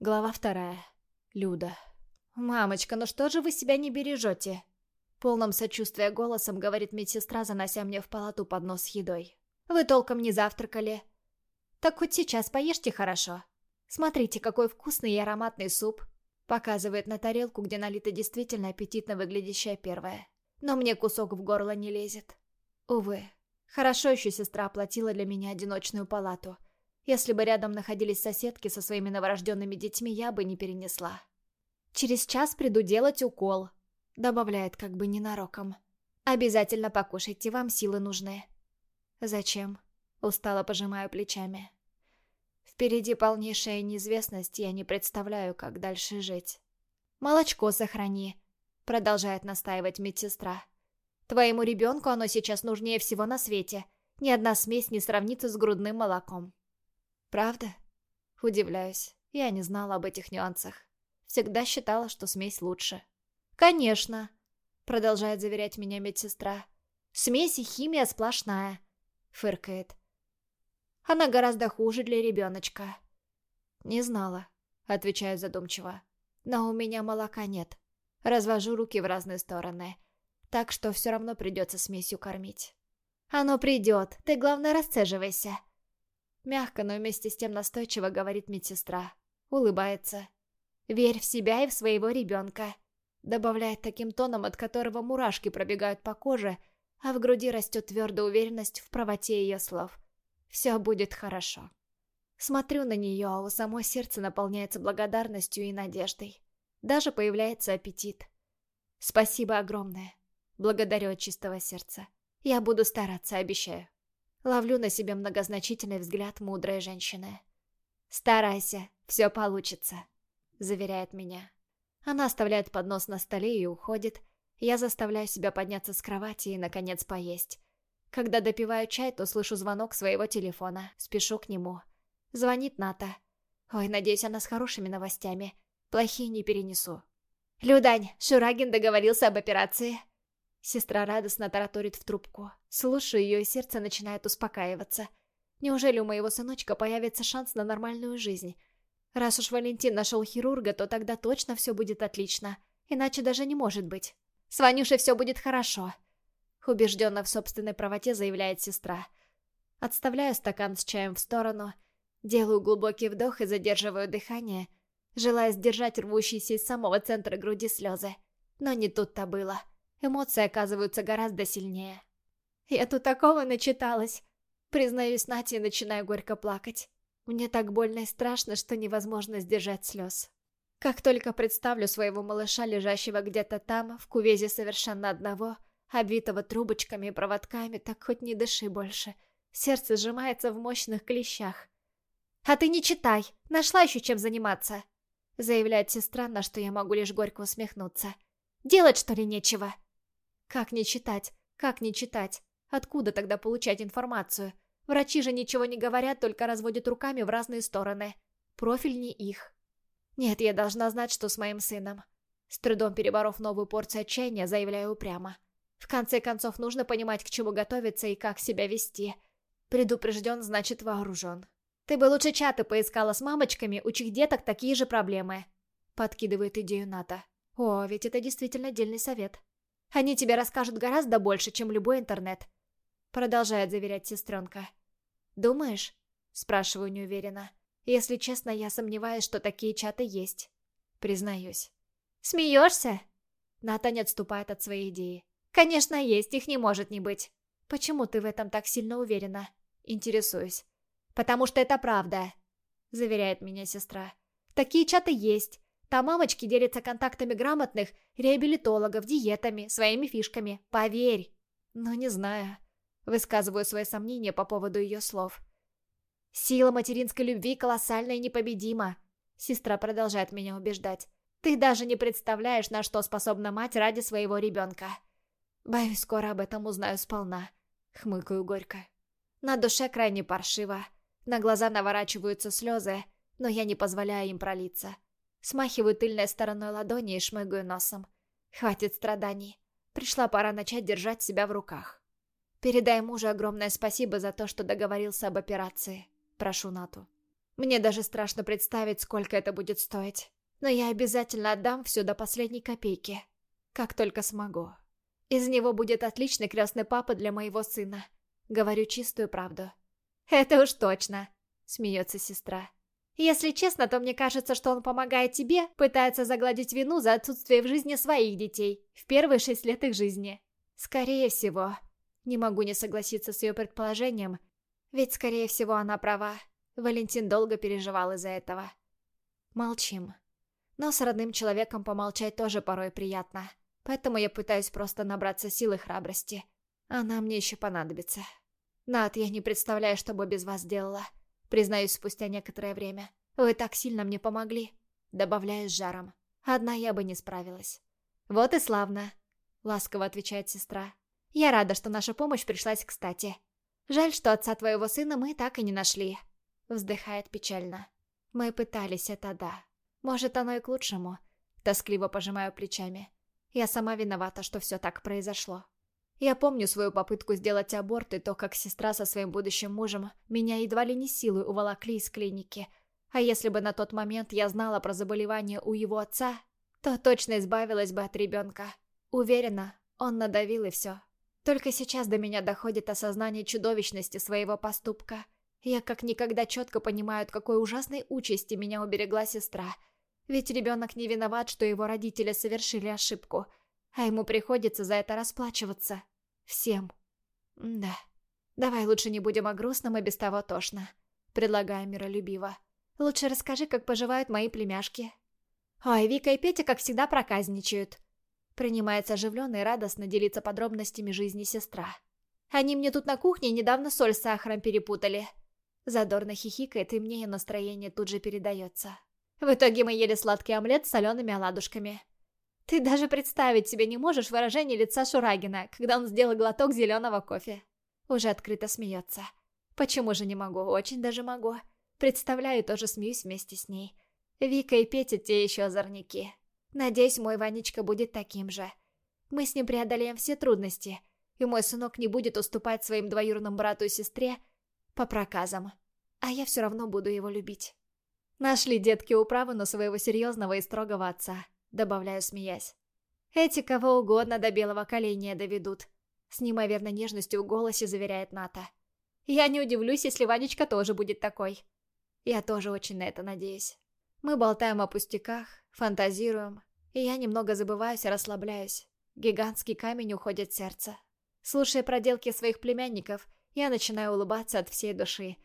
Глава вторая. Люда. «Мамочка, ну что же вы себя не бережете?» Полным сочувствия голосом говорит медсестра, занося мне в палату поднос с едой. «Вы толком не завтракали. Так хоть сейчас поешьте хорошо. Смотрите, какой вкусный и ароматный суп!» Показывает на тарелку, где налито действительно аппетитно выглядящее первое. Но мне кусок в горло не лезет. Увы. Хорошо еще сестра оплатила для меня одиночную палату – если бы рядом находились соседки со своими новорожденными детьми, я бы не перенесла. «Через час приду делать укол», — добавляет как бы ненароком. «Обязательно покушайте, вам силы нужны». «Зачем?» — устало пожимаю плечами. «Впереди полнейшая неизвестность, я не представляю, как дальше жить». «Молочко сохрани», — продолжает настаивать медсестра. «Твоему ребенку оно сейчас нужнее всего на свете. Ни одна смесь не сравнится с грудным молоком». «Правда?» Удивляюсь. Я не знала об этих нюансах. Всегда считала, что смесь лучше. «Конечно!» Продолжает заверять меня медсестра. «Смесь и химия сплошная!» Фыркает. «Она гораздо хуже для ребеночка». «Не знала», отвечаю задумчиво. «Но у меня молока нет. Развожу руки в разные стороны. Так что все равно придется смесью кормить». «Оно придет. Ты, главное, расцеживайся», Мягко, но вместе с тем настойчиво говорит медсестра. Улыбается. «Верь в себя и в своего ребенка», добавляет таким тоном, от которого мурашки пробегают по коже, а в груди растет твердая уверенность в правоте ее слов. «Все будет хорошо». Смотрю на нее, а у самой сердце наполняется благодарностью и надеждой. Даже появляется аппетит. Спасибо огромное. Благодарю от чистого сердца. Я буду стараться, обещаю. Ловлю на себе многозначительный взгляд мудрой женщины. «Старайся, все получится», — заверяет меня. Она оставляет поднос на столе и уходит. Я заставляю себя подняться с кровати и, наконец, поесть. Когда допиваю чай, то слышу звонок своего телефона. Спешу к нему. Звонит Ната. Ой, надеюсь, она с хорошими новостями. Плохие не перенесу. «Людань, Шурагин договорился об операции», Сестра радостно тараторит в трубку. Слушаю ее, и сердце начинает успокаиваться. Неужели у моего сыночка появится шанс на нормальную жизнь? Раз уж Валентин нашел хирурга, то тогда точно все будет отлично. Иначе даже не может быть. С Ванюшей все будет хорошо. Убежденно в собственной правоте заявляет сестра. Отставляю стакан с чаем в сторону, делаю глубокий вдох и задерживаю дыхание, желая сдержать рвущиеся из самого центра груди слезы. Но не тут-то было. Эмоции оказываются гораздо сильнее. Я тут такого начиталась. Признаюсь Нате и начинаю горько плакать. Мне так больно и страшно, что невозможно сдержать слез. Как только представлю своего малыша, лежащего где-то там, в кувезе совершенно одного, обвитого трубочками и проводками, так хоть не дыши больше. Сердце сжимается в мощных клещах. «А ты не читай! Нашла еще чем заниматься!» Заявляет сестра, на что я могу лишь горько усмехнуться. «Делать, что ли, нечего?» Как не читать? Как не читать? Откуда тогда получать информацию? Врачи же ничего не говорят, только разводят руками в разные стороны. Профиль не их. Нет, я должна знать, что с моим сыном. С трудом переборов новую порцию отчаяния, заявляю упрямо. В конце концов, нужно понимать, к чему готовиться и как себя вести. Предупрежден, значит вооружен. Ты бы лучше чаты поискала с мамочками, у чьих деток такие же проблемы. Подкидывает идею Ната. О, ведь это действительно дельный совет. Они тебе расскажут гораздо больше, чем любой интернет. Продолжает заверять сестренка. Думаешь? Спрашиваю неуверенно. Если честно, я сомневаюсь, что такие чаты есть. Признаюсь. Смеешься? Ната не отступает от своей идеи. Конечно, есть, их не может не быть. Почему ты в этом так сильно уверена? Интересуюсь. Потому что это правда, заверяет меня сестра. Такие чаты есть. Там мамочки делятся контактами грамотных реабилитологов, диетами, своими фишками. Поверь. Но не знаю. Высказываю свои сомнения по поводу ее слов. Сила материнской любви колоссальна и непобедима. Сестра продолжает меня убеждать. Ты даже не представляешь, на что способна мать ради своего ребенка. Боюсь, скоро об этом узнаю сполна. Хмыкаю горько. На душе крайне паршиво. На глаза наворачиваются слезы, но я не позволяю им пролиться. Смахиваю тыльной стороной ладони и шмыгаю носом. Хватит страданий. Пришла пора начать держать себя в руках. Передай мужу огромное спасибо за то, что договорился об операции. Прошу Нату. Мне даже страшно представить, сколько это будет стоить. Но я обязательно отдам все до последней копейки. Как только смогу. Из него будет отличный крестный папа для моего сына. Говорю чистую правду. «Это уж точно», — смеется сестра. «Если честно, то мне кажется, что он помогает тебе, пытается загладить вину за отсутствие в жизни своих детей в первые шесть лет их жизни. Скорее всего. Не могу не согласиться с ее предположением, ведь, скорее всего, она права. Валентин долго переживал из-за этого. Молчим. Но с родным человеком помолчать тоже порой приятно. Поэтому я пытаюсь просто набраться сил и храбрости. Она мне еще понадобится. Над, я не представляю, что бы без вас делала. Признаюсь спустя некоторое время. Вы так сильно мне помогли. Добавляю с жаром. Одна я бы не справилась. Вот и славно. Ласково отвечает сестра. Я рада, что наша помощь пришлась кстати. Жаль, что отца твоего сына мы так и не нашли. Вздыхает печально. Мы пытались, это да. Может, оно и к лучшему. Тоскливо пожимаю плечами. Я сама виновата, что все так произошло. Я помню свою попытку сделать аборт и то, как сестра со своим будущим мужем меня едва ли не силой уволокли из клиники. А если бы на тот момент я знала про заболевание у его отца, то точно избавилась бы от ребенка. Уверена, он надавил и все. Только сейчас до меня доходит осознание чудовищности своего поступка. Я как никогда четко понимаю, от какой ужасной участи меня уберегла сестра – ведь ребенок не виноват, что его родители совершили ошибку, а ему приходится за это расплачиваться. Всем. Да. Давай лучше не будем о грустном и без того тошно. Предлагаю миролюбиво. Лучше расскажи, как поживают мои племяшки. Ой, Вика и Петя, как всегда, проказничают. Принимается оживленно и радостно делиться подробностями жизни сестра. Они мне тут на кухне недавно соль с сахаром перепутали. Задорно хихикает, и мне ее настроение тут же передается. В итоге мы ели сладкий омлет с солеными оладушками. Ты даже представить себе не можешь выражение лица Шурагина, когда он сделал глоток зеленого кофе. Уже открыто смеется. Почему же не могу? Очень даже могу. Представляю, тоже смеюсь вместе с ней. Вика и Петя те еще озорники. Надеюсь, мой Ванечка будет таким же. Мы с ним преодолеем все трудности, и мой сынок не будет уступать своим двоюродным брату и сестре по проказам. А я все равно буду его любить. Нашли детки управы на своего серьезного и строгого отца, добавляю, смеясь. Эти кого угодно до белого коленя доведут. С неимоверной нежностью в голосе заверяет Ната. Я не удивлюсь, если Ванечка тоже будет такой. Я тоже очень на это надеюсь. Мы болтаем о пустяках, фантазируем, и я немного забываюсь и расслабляюсь. Гигантский камень уходит в сердце. Слушая проделки своих племянников, я начинаю улыбаться от всей души,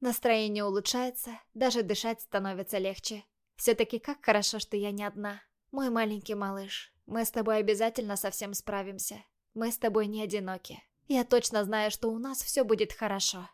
Настроение улучшается, даже дышать становится легче. Все-таки как хорошо, что я не одна. Мой маленький малыш, мы с тобой обязательно совсем справимся. Мы с тобой не одиноки. Я точно знаю, что у нас все будет хорошо.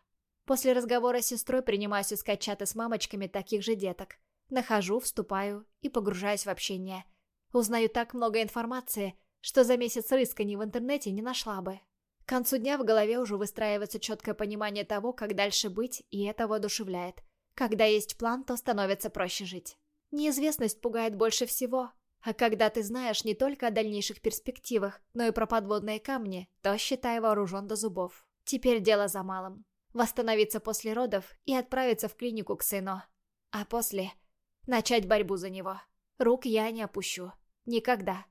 После разговора с сестрой принимаюсь искать чаты с мамочками таких же деток. Нахожу, вступаю и погружаюсь в общение. Узнаю так много информации, что за месяц рысканий в интернете не нашла бы. К концу дня в голове уже выстраивается четкое понимание того, как дальше быть, и это воодушевляет. Когда есть план, то становится проще жить. Неизвестность пугает больше всего. А когда ты знаешь не только о дальнейших перспективах, но и про подводные камни, то считай вооружен до зубов. Теперь дело за малым. Восстановиться после родов и отправиться в клинику к сыну. А после начать борьбу за него. Рук я не опущу. Никогда.